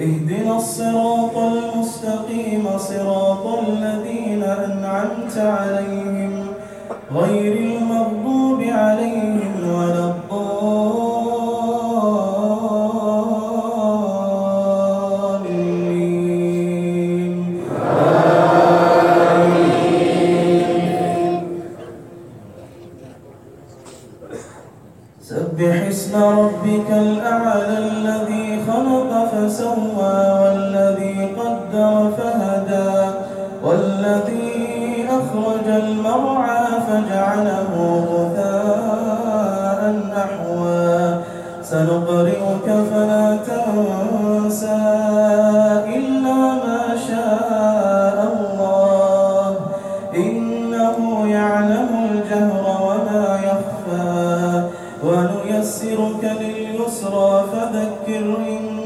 اهدنا الصراط المستقيم صراط الذين أنعمت عليهم غير المغضوب عليهم ولا الضالين. سبح اسم ربك الأعلى الذي فسوى والذي قدر فهدى والذي أخرج المرعى فجعله غثاء أحوى. سنقرئك فلا تنسى إلا ما شاء الله. إنه يعلم الجهر وما يخفى. ونيسرك لليسرى فذكر إن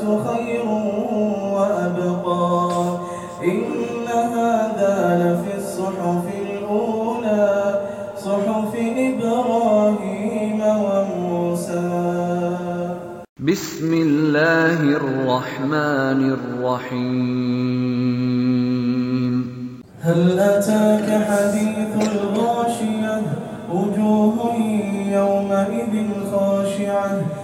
خير وأبقى. إن هذا لفي الصحف الأولى صحف إبراهيم وموسى. بسم الله الرحمن الرحيم. هل أتاك حديث الغاشية؟ وجوه يومئذ خاشعة.